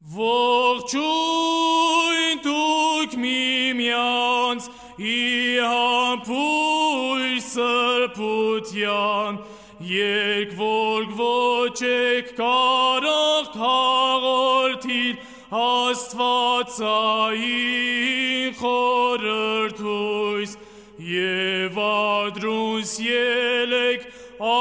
Ողջույն դուք միմյանց իհամբույր սրբության երկ որ ոչեք կարող հաղորդին աստվածային խորրթույս եւ ադրուս ելեք ա